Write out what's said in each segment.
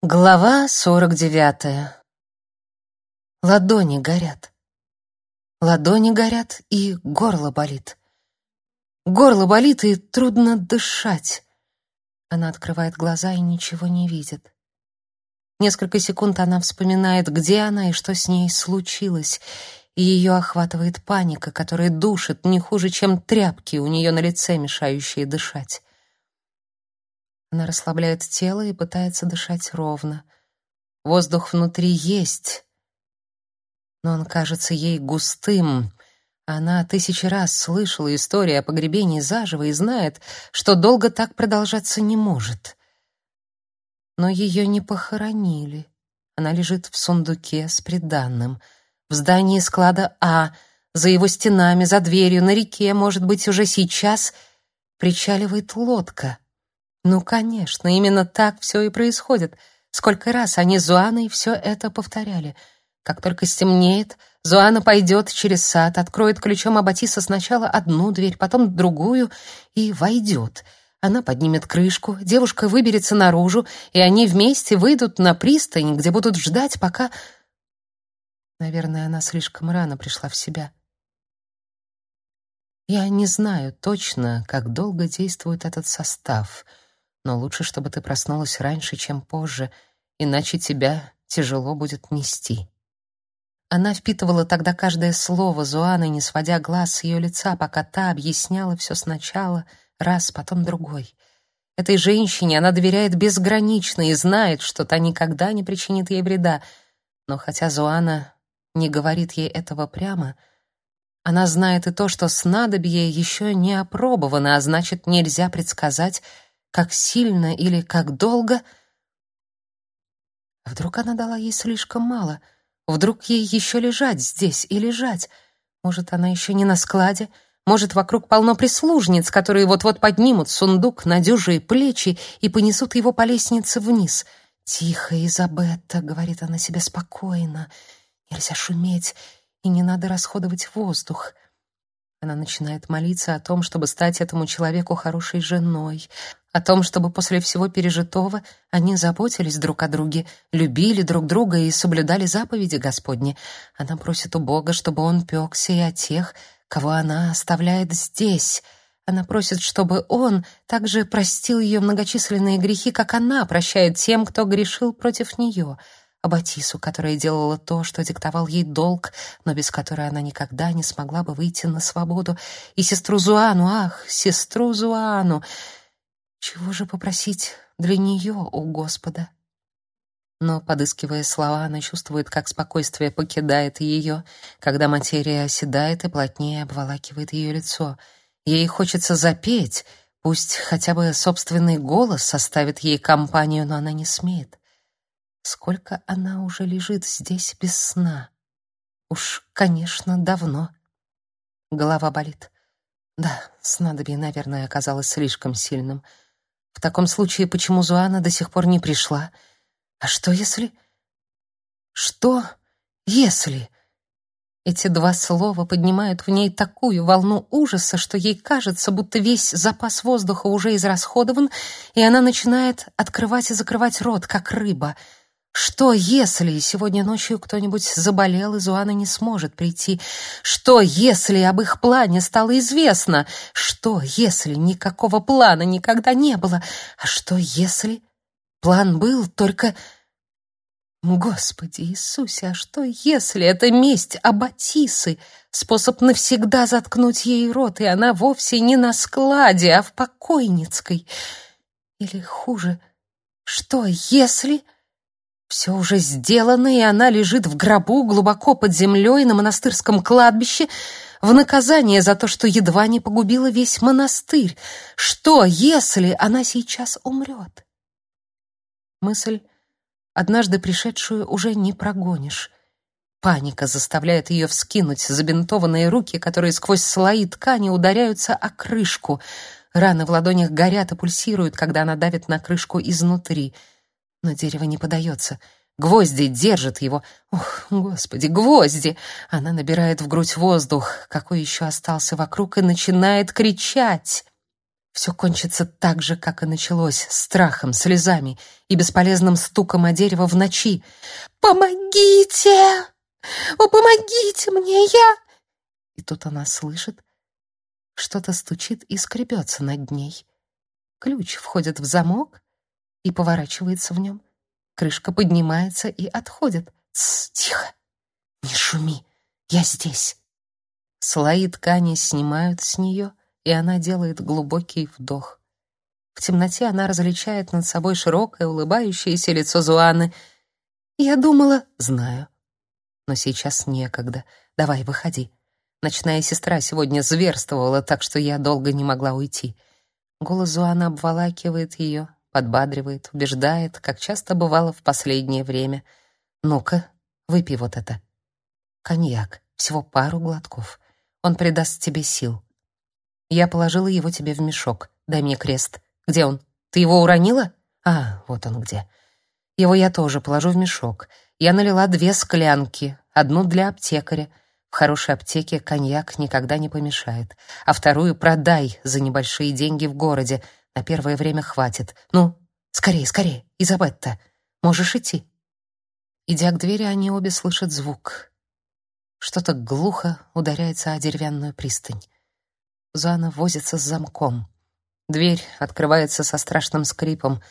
Глава сорок девятая. Ладони горят. Ладони горят, и горло болит. Горло болит, и трудно дышать. Она открывает глаза и ничего не видит. Несколько секунд она вспоминает, где она и что с ней случилось, и ее охватывает паника, которая душит не хуже, чем тряпки у нее на лице, мешающие дышать. Она расслабляет тело и пытается дышать ровно. Воздух внутри есть, но он кажется ей густым. Она тысячи раз слышала историю о погребении заживо и знает, что долго так продолжаться не может. Но ее не похоронили. Она лежит в сундуке с приданным. В здании склада А, за его стенами, за дверью, на реке, может быть, уже сейчас причаливает лодка — ну, конечно, именно так все и происходит. Сколько раз они с Зуаной все это повторяли. Как только стемнеет, Зуана пойдет через сад, откроет ключом Аббатиса сначала одну дверь, потом другую и войдет. Она поднимет крышку, девушка выберется наружу, и они вместе выйдут на пристань, где будут ждать, пока... Наверное, она слишком рано пришла в себя. Я не знаю точно, как долго действует этот состав — но лучше, чтобы ты проснулась раньше, чем позже, иначе тебя тяжело будет нести. Она впитывала тогда каждое слово Зуаны, не сводя глаз с ее лица, пока та объясняла все сначала, раз, потом другой. Этой женщине она доверяет безгранично и знает, что та никогда не причинит ей вреда. Но хотя Зуана не говорит ей этого прямо, она знает и то, что снадобье еще не опробовано, а значит, нельзя предсказать, как сильно или как долго. Вдруг она дала ей слишком мало? Вдруг ей еще лежать здесь и лежать? Может, она еще не на складе? Может, вокруг полно прислужниц, которые вот-вот поднимут сундук на дюжие плечи и понесут его по лестнице вниз. «Тихо, Изабетта», — говорит она себе спокойно. «Нельзя шуметь, и не надо расходовать воздух». Она начинает молиться о том, чтобы стать этому человеку хорошей женой, о том, чтобы после всего пережитого они заботились друг о друге, любили друг друга и соблюдали заповеди Господни. Она просит у Бога, чтобы он пекся и о тех, кого она оставляет здесь. Она просит, чтобы он также простил ее многочисленные грехи, как она прощает тем, кто грешил против нее. Абатису, которая делала то, что диктовал ей долг, но без которой она никогда не смогла бы выйти на свободу, и сестру Зуану, ах, сестру Зуану, чего же попросить для нее у Господа? Но, подыскивая слова, она чувствует, как спокойствие покидает ее, когда материя оседает и плотнее обволакивает ее лицо. Ей хочется запеть, пусть хотя бы собственный голос составит ей компанию, но она не смеет. Сколько она уже лежит здесь без сна? Уж, конечно, давно. Голова болит. Да, снадобье, наверное, оказалось слишком сильным — в таком случае, почему Зуана до сих пор не пришла? А что если... Что если... Эти два слова поднимают в ней такую волну ужаса, что ей кажется, будто весь запас воздуха уже израсходован, и она начинает открывать и закрывать рот, как рыба — что, если сегодня ночью кто-нибудь заболел, и Зуана не сможет прийти? Что, если об их плане стало известно? Что, если никакого плана никогда не было? А что, если план был, только... Господи Иисусе, а что, если это месть Аббатисы, способ навсегда заткнуть ей рот, и она вовсе не на складе, а в покойницкой? Или хуже, что, если... Все уже сделано, и она лежит в гробу глубоко под землей на монастырском кладбище в наказание за то, что едва не погубила весь монастырь. Что, если она сейчас умрет? Мысль, однажды пришедшую, уже не прогонишь. Паника заставляет ее вскинуть забинтованные руки, которые сквозь слои ткани ударяются о крышку. Раны в ладонях горят и пульсируют, когда она давит на крышку изнутри — но дерево не подается. Гвозди держат его. Ох, господи, гвозди! Она набирает в грудь воздух, какой еще остался вокруг, и начинает кричать. Все кончится так же, как и началось, страхом, слезами и бесполезным стуком о дерево в ночи. «Помогите! О, помогите мне, я...» И тут она слышит, что-то стучит и скребется над ней. Ключ входит в замок и поворачивается в нем. Крышка поднимается и отходит. «Тсс, тихо! Не шуми! Я здесь!» Слои ткани снимают с нее, и она делает глубокий вдох. В темноте она различает над собой широкое, улыбающееся лицо Зуаны. «Я думала...» «Знаю. Но сейчас некогда. Давай, выходи. Ночная сестра сегодня зверствовала, так что я долго не могла уйти». Голос Зуаны обволакивает ее, подбадривает, убеждает, как часто бывало в последнее время. «Ну-ка, выпей вот это. Коньяк, всего пару глотков. Он придаст тебе сил». Я положила его тебе в мешок. Дай мне крест. Где он? Ты его уронила? А, вот он где. Его я тоже положу в мешок. Я налила две склянки, одну для аптекаря. В хорошей аптеке коньяк никогда не помешает. А вторую продай за небольшие деньги в городе. На первое время хватит. Ну, скорее, скорее, Изабетта. Можешь идти. Идя к двери, они обе слышат звук. Что-то глухо ударяется о деревянную пристань. Зана возится с замком. Дверь открывается со страшным скрипом.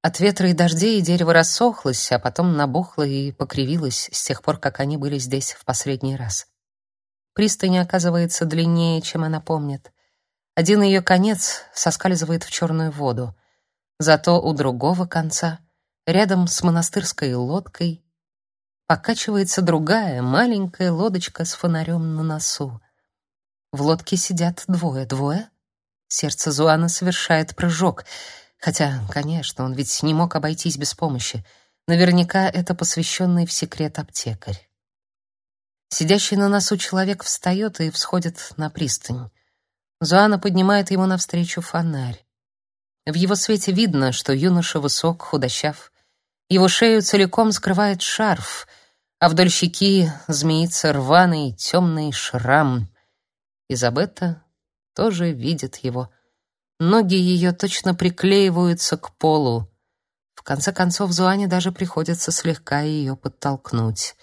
От ветра и дождей дерево рассохлось, а потом набухло и покривилось с тех пор, как они были здесь в последний раз. Пристань оказывается длиннее, чем она помнит. Один ее конец соскальзывает в черную воду. Зато у другого конца, рядом с монастырской лодкой, покачивается другая маленькая лодочка с фонарем на носу. В лодке сидят двое. Двое? Сердце Зуана совершает прыжок. Хотя, конечно, он ведь не мог обойтись без помощи. Наверняка это посвященный в секрет аптекарь. Сидящий на носу человек встает и всходит на пристань. Зуана поднимает ему навстречу фонарь. В его свете видно, что юноша высок, худощав. Его шею целиком скрывает шарф, а вдоль щеки змеится рваный темный шрам — Изабетта тоже видит его. Ноги ее точно приклеиваются к полу. В конце концов, Зуане даже приходится слегка ее подтолкнуть.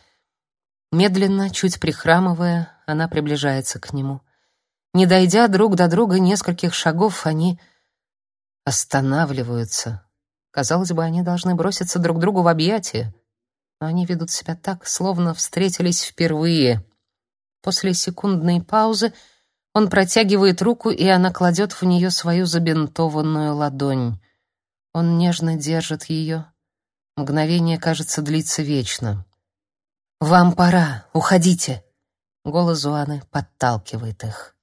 Медленно, чуть прихрамывая, она приближается к нему. Не дойдя друг до друга нескольких шагов, они останавливаются. Казалось бы, они должны броситься друг другу в объятия, но они ведут себя так, словно встретились впервые. После секундной паузы он протягивает руку, и она кладет в нее свою забинтованную ладонь. Он нежно держит ее. Мгновение, кажется, длится вечно. «Вам пора, уходите!» Голос Зуаны подталкивает их.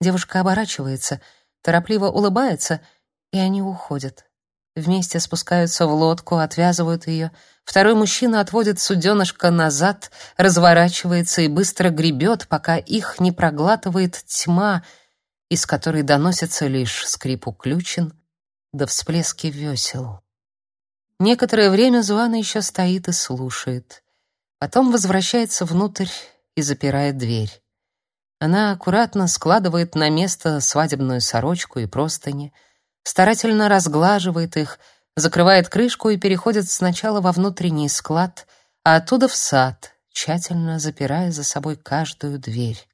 Девушка оборачивается, торопливо улыбается, и они уходят. Вместе спускаются в лодку, отвязывают ее. Второй мужчина отводит суденышко назад, разворачивается и быстро гребет, пока их не проглатывает тьма, из которой доносится лишь скрип уключен да всплески весел. Некоторое время Зуана еще стоит и слушает. Потом возвращается внутрь и запирает дверь. Она аккуратно складывает на место свадебную сорочку и простыни — старательно разглаживает их, закрывает крышку и переходит сначала во внутренний склад, а оттуда в сад, тщательно запирая за собой каждую дверь.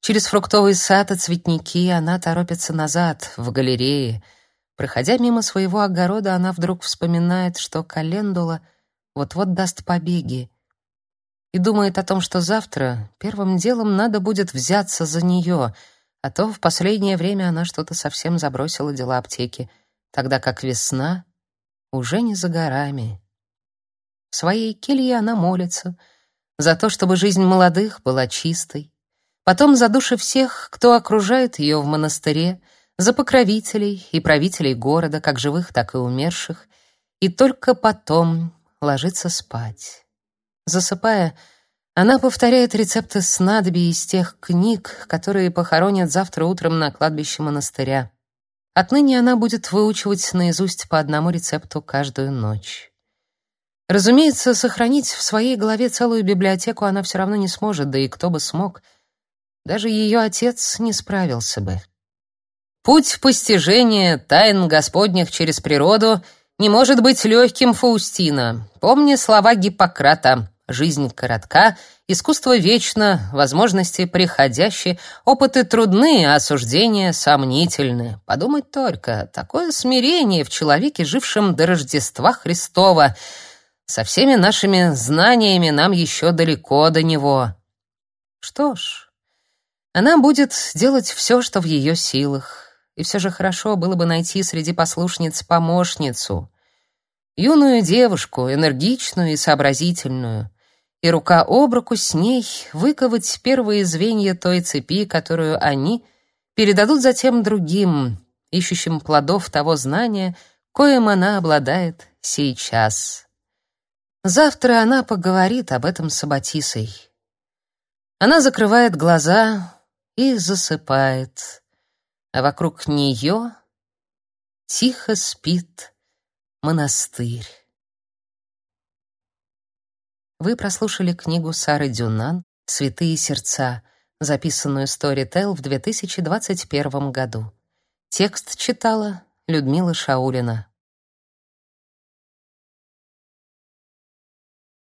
Через фруктовый сад и цветники она торопится назад, в галерее. Проходя мимо своего огорода, она вдруг вспоминает, что календула вот-вот даст побеги, и думает о том, что завтра первым делом надо будет взяться за нее — а то в последнее время она что-то совсем забросила дела аптеки, тогда как весна уже не за горами. В своей келье она молится за то, чтобы жизнь молодых была чистой, потом за души всех, кто окружает ее в монастыре, за покровителей и правителей города, как живых, так и умерших, и только потом ложится спать. Засыпая, она повторяет рецепты снадобий из тех книг, которые похоронят завтра утром на кладбище монастыря. Отныне она будет выучивать наизусть по одному рецепту каждую ночь. Разумеется, сохранить в своей голове целую библиотеку она все равно не сможет, да и кто бы смог. Даже ее отец не справился бы. Путь постижения тайн Господних через природу не может быть легким, Фаустина. Помни слова Гиппократа: жизнь коротка, искусство вечно, возможности приходящие, опыты трудны, а осуждения сомнительны. Подумать только, такое смирение в человеке, жившем до Рождества Христова. Со всеми нашими знаниями нам еще далеко до него. Что ж, она будет делать все, что в ее силах. И все же хорошо было бы найти среди послушниц помощницу, юную девушку, энергичную и сообразительную, и рука об руку с ней выковать первые звенья той цепи, которую они передадут затем другим, ищущим плодов того знания, коим она обладает сейчас. Завтра она поговорит об этом с Аббатисой. Она закрывает глаза и засыпает а вокруг нее тихо спит монастырь. Вы прослушали книгу Сары Дюнан «Святые сердца», записанную Storytel в 2021 году. Текст читала Людмила Шаулина.